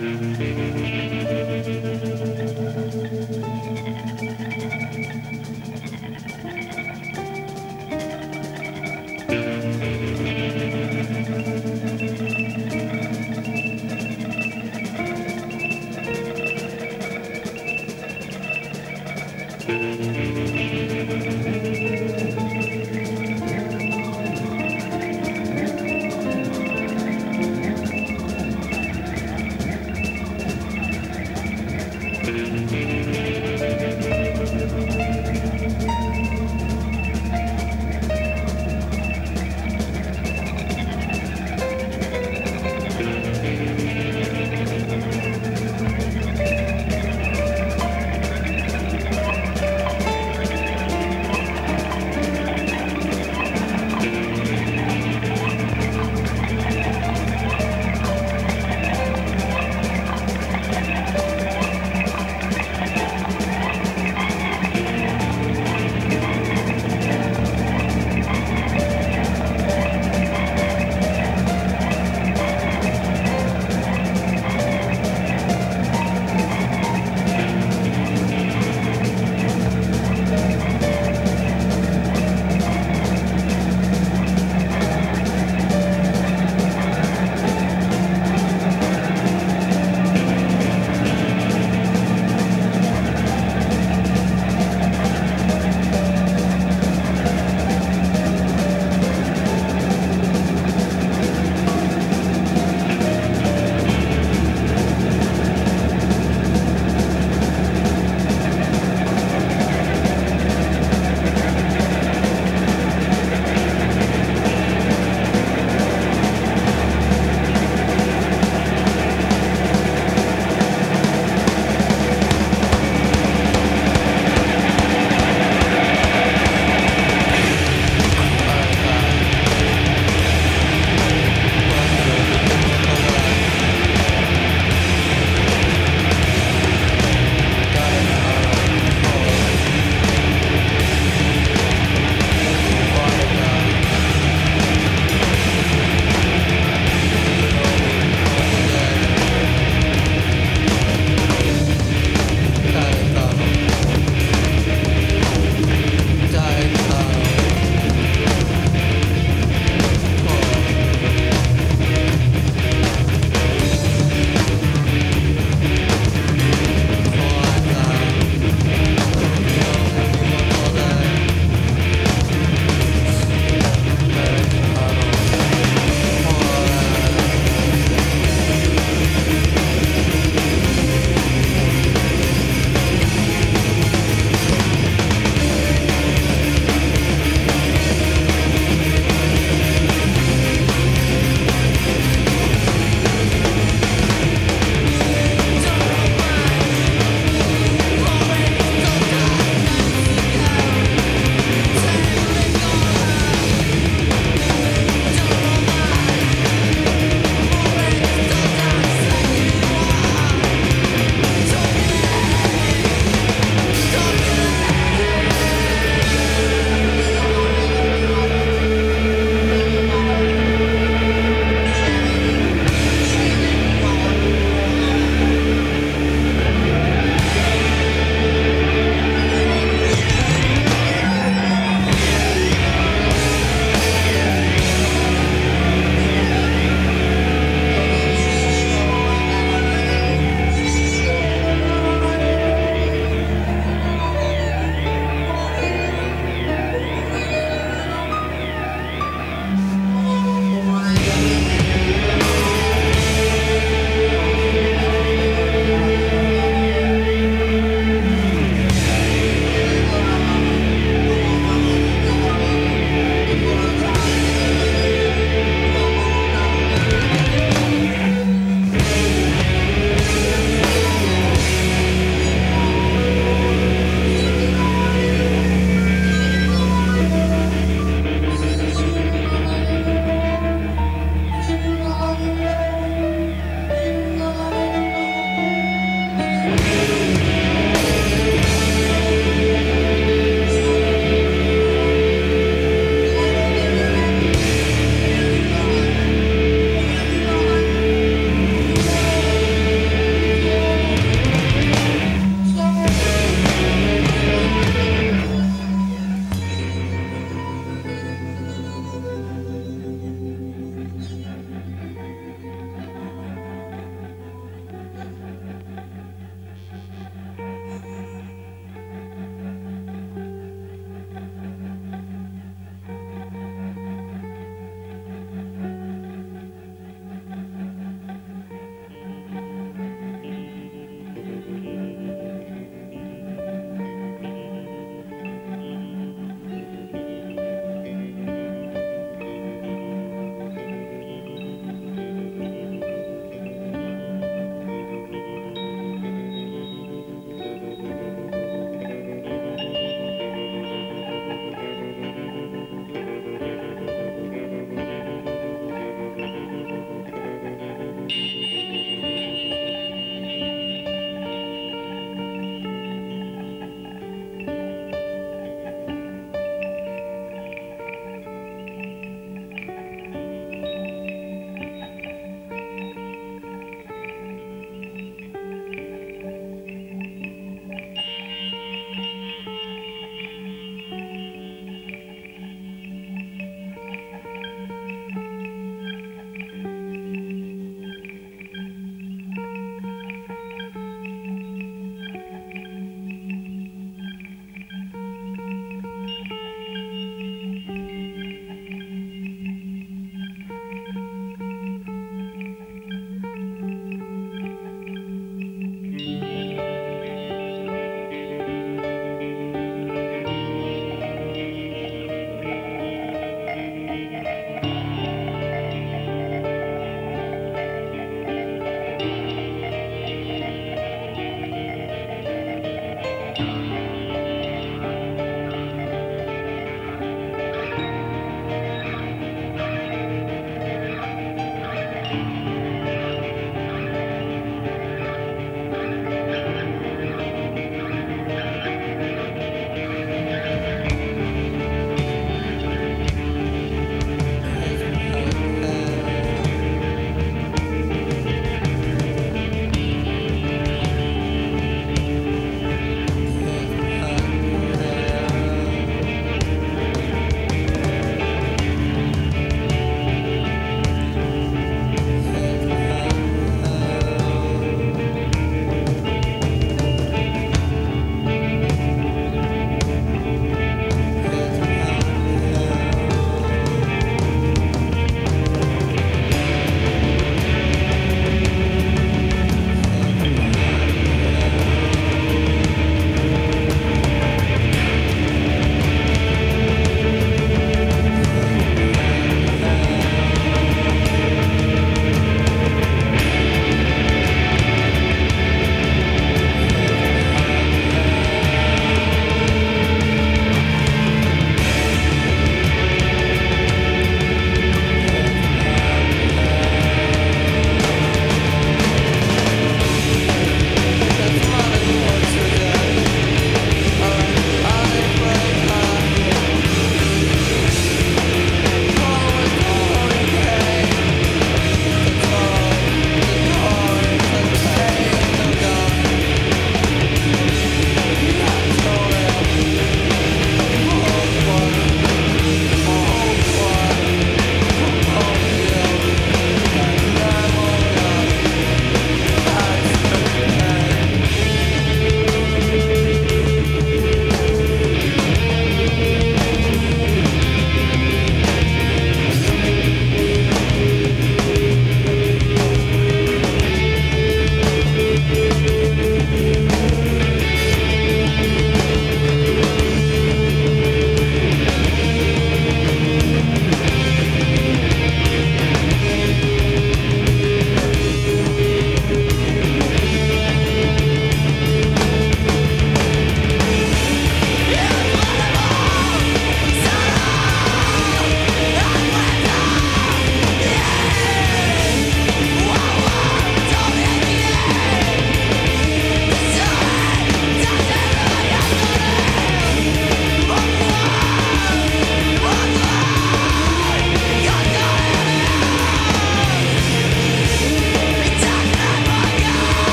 Mm-hmm.